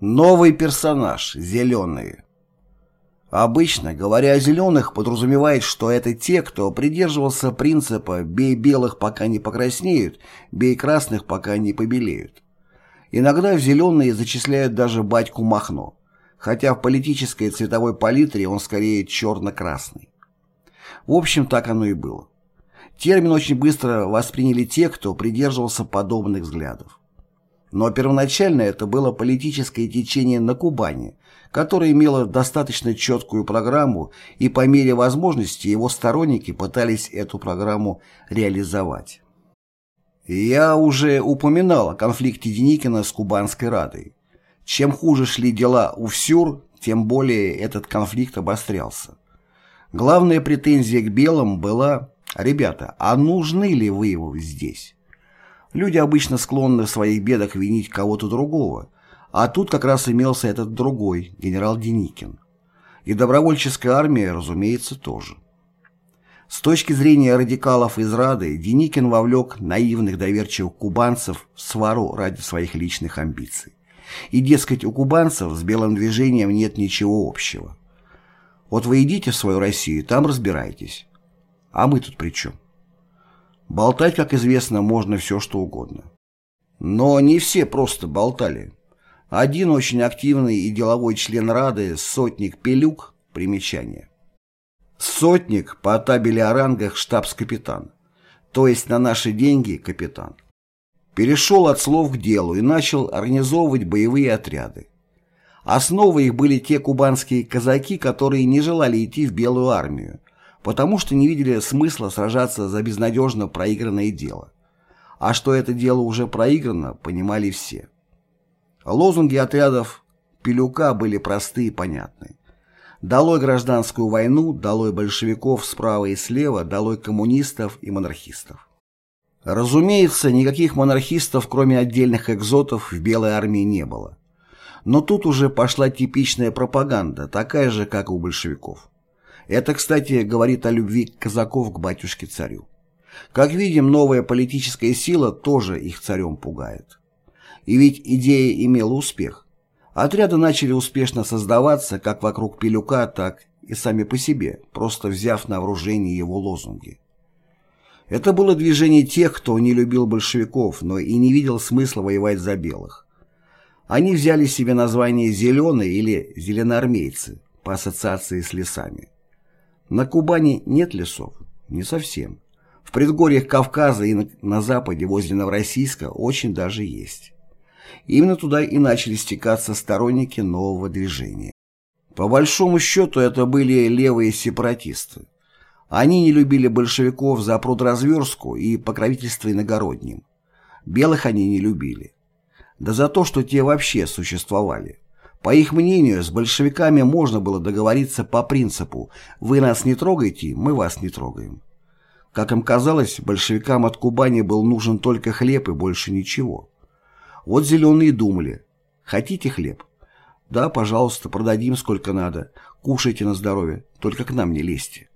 Новый персонаж – зеленые. Обычно, говоря о зеленых, подразумевает, что это те, кто придерживался принципа «бей белых, пока не покраснеют, бей красных, пока не побелеют». Иногда в зеленые зачисляют даже батьку Махно, хотя в политической цветовой палитре он скорее черно-красный. В общем, так оно и было. Термин очень быстро восприняли те, кто придерживался подобных взглядов. Но первоначально это было политическое течение на Кубани, которое имело достаточно четкую программу, и по мере возможности его сторонники пытались эту программу реализовать. Я уже упоминал о конфликте Деникина с Кубанской Радой. Чем хуже шли дела у ВСЮР, тем более этот конфликт обострялся. Главная претензия к белым была «Ребята, а нужны ли вы здесь?» Люди обычно склонны в своих бедах винить кого-то другого, а тут как раз имелся этот другой, генерал Деникин. И добровольческая армия, разумеется, тоже. С точки зрения радикалов из Рады, Деникин вовлек наивных доверчивых кубанцев в свару ради своих личных амбиций. И, дескать, у кубанцев с белым движением нет ничего общего. Вот вы идите в свою Россию, там разбирайтесь. А мы тут при чем? Болтать, как известно, можно все что угодно. Но не все просто болтали. Один очень активный и деловой член Рады, сотник Пелюк, примечание. Сотник по табели о рангах штабс-капитан, то есть на наши деньги капитан. Перешел от слов к делу и начал организовывать боевые отряды. Основой их были те кубанские казаки, которые не желали идти в Белую армию, потому что не видели смысла сражаться за безнадежно проигранное дело. А что это дело уже проиграно, понимали все. Лозунги отрядов Пилюка были просты и понятны. Долой гражданскую войну, долой большевиков справа и слева, долой коммунистов и монархистов. Разумеется, никаких монархистов, кроме отдельных экзотов, в Белой армии не было. Но тут уже пошла типичная пропаганда, такая же, как у большевиков. Это, кстати, говорит о любви казаков к батюшке-царю. Как видим, новая политическая сила тоже их царем пугает. И ведь идея имела успех. Отряды начали успешно создаваться как вокруг Пилюка, так и сами по себе, просто взяв на вооружение его лозунги. Это было движение тех, кто не любил большевиков, но и не видел смысла воевать за белых. Они взяли себе название «зеленые» или «зеленоармейцы» по ассоциации с лесами. На Кубани нет лесов? Не совсем. В предгорьях Кавказа и на, на западе, возле Новороссийска, очень даже есть. Именно туда и начали стекаться сторонники нового движения. По большому счету это были левые сепаратисты. Они не любили большевиков за продразверстку и покровительство иногородним. Белых они не любили. Да за то, что те вообще существовали. По их мнению, с большевиками можно было договориться по принципу «вы нас не трогаете, мы вас не трогаем». Как им казалось, большевикам от Кубани был нужен только хлеб и больше ничего. Вот зеленые думали «хотите хлеб?» «Да, пожалуйста, продадим сколько надо, кушайте на здоровье, только к нам не лезьте».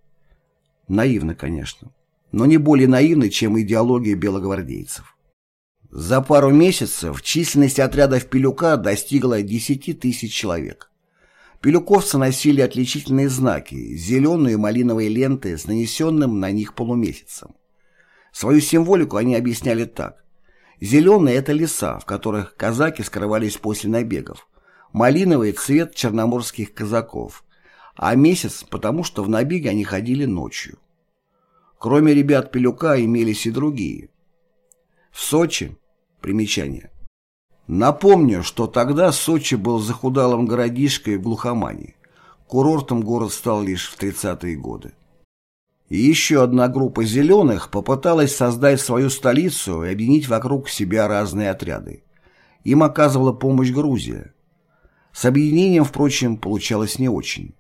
Наивно, конечно, но не более наивно, чем идеология белогвардейцев. За пару месяцев численность отрядов Пилюка достигла 10 тысяч человек. Пилюковцы носили отличительные знаки, зеленые и малиновые ленты с нанесенным на них полумесяцем. Свою символику они объясняли так. Зеленые – это леса, в которых казаки скрывались после набегов. Малиновый – цвет черноморских казаков. А месяц – потому что в набеге они ходили ночью. Кроме ребят Пилюка имелись и другие. В Сочи Примечание. Напомню, что тогда Сочи был захудалым городишкой в глухомании. Курортом город стал лишь в 30-е годы. И еще одна группа «зеленых» попыталась создать свою столицу и объединить вокруг себя разные отряды. Им оказывала помощь Грузия. С объединением, впрочем, получалось не очень.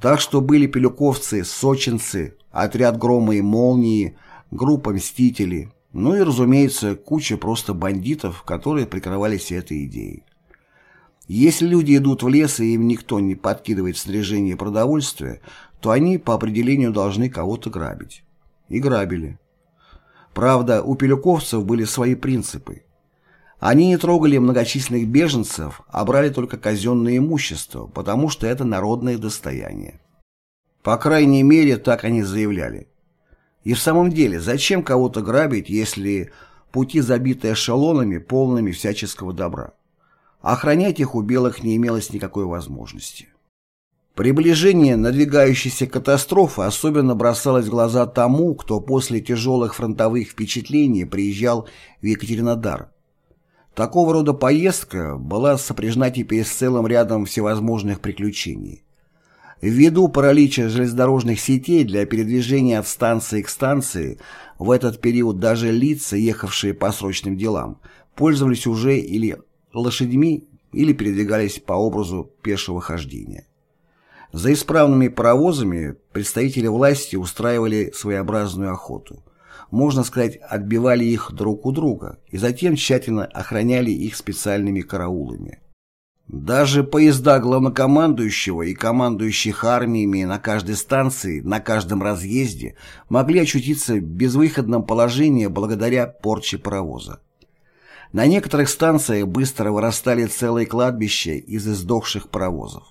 Так что были пелюковцы, сочинцы, отряд «Грома и молнии», группа «Мстители», ну и, разумеется, куча просто бандитов, которые прикрывались этой идеей. Если люди идут в лес и им никто не подкидывает снаряжение и продовольствие, то они по определению должны кого-то грабить. И грабили. Правда, у пелюковцев были свои принципы. Они не трогали многочисленных беженцев, а брали только казенное имущество, потому что это народное достояние. По крайней мере, так они заявляли. И в самом деле, зачем кого-то грабить, если пути забиты эшелонами, полными всяческого добра? Охранять их у белых не имелось никакой возможности. Приближение надвигающейся катастрофы особенно бросалось в глаза тому, кто после тяжелых фронтовых впечатлений приезжал в Екатеринодар. Такого рода поездка была сопряжена теперь с целым рядом всевозможных приключений. Ввиду паралича железнодорожных сетей для передвижения от станции к станции, в этот период даже лица, ехавшие по срочным делам, пользовались уже или лошадьми, или передвигались по образу пешего хождения. За исправными паровозами представители власти устраивали своеобразную охоту. Можно сказать, отбивали их друг у друга и затем тщательно охраняли их специальными караулами. Даже поезда главнокомандующего и командующих армиями на каждой станции, на каждом разъезде могли очутиться в безвыходном положении благодаря порче паровоза. На некоторых станциях быстро вырастали целые кладбища из издохших паровозов.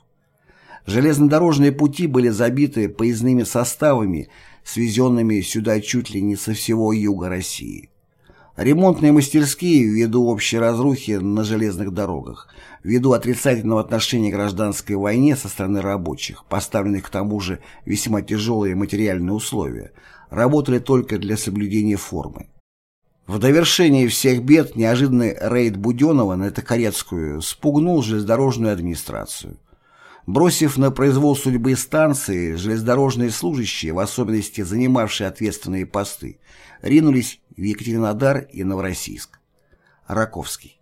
Железнодорожные пути были забиты поездными составами, свезенными сюда чуть ли не со всего юга России. Ремонтные мастерские, ввиду общей разрухи на железных дорогах, ввиду отрицательного отношения к гражданской войне со стороны рабочих, поставленных к тому же весьма тяжелые материальные условия, работали только для соблюдения формы. В довершении всех бед неожиданный рейд Буденова на Токарецкую спугнул железнодорожную администрацию. Бросив на произвол судьбы станции, железнодорожные служащие, в особенности занимавшие ответственные посты, ринулись в Екатеринодар и Новороссийск. Раковский.